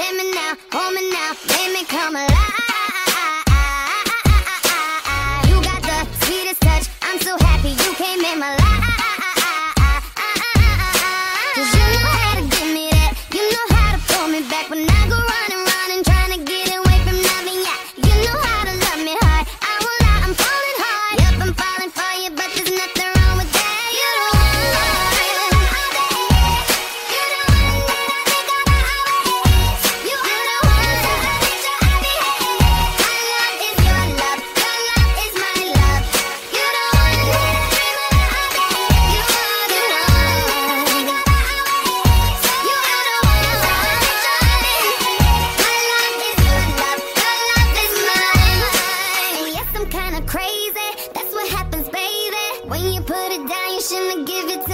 Take me now, hold me now, make me come alive. You got the sweetest touch, I'm so happy you came in my life. kinda crazy. That's what happens, baby. When you put it down, you shouldn't give it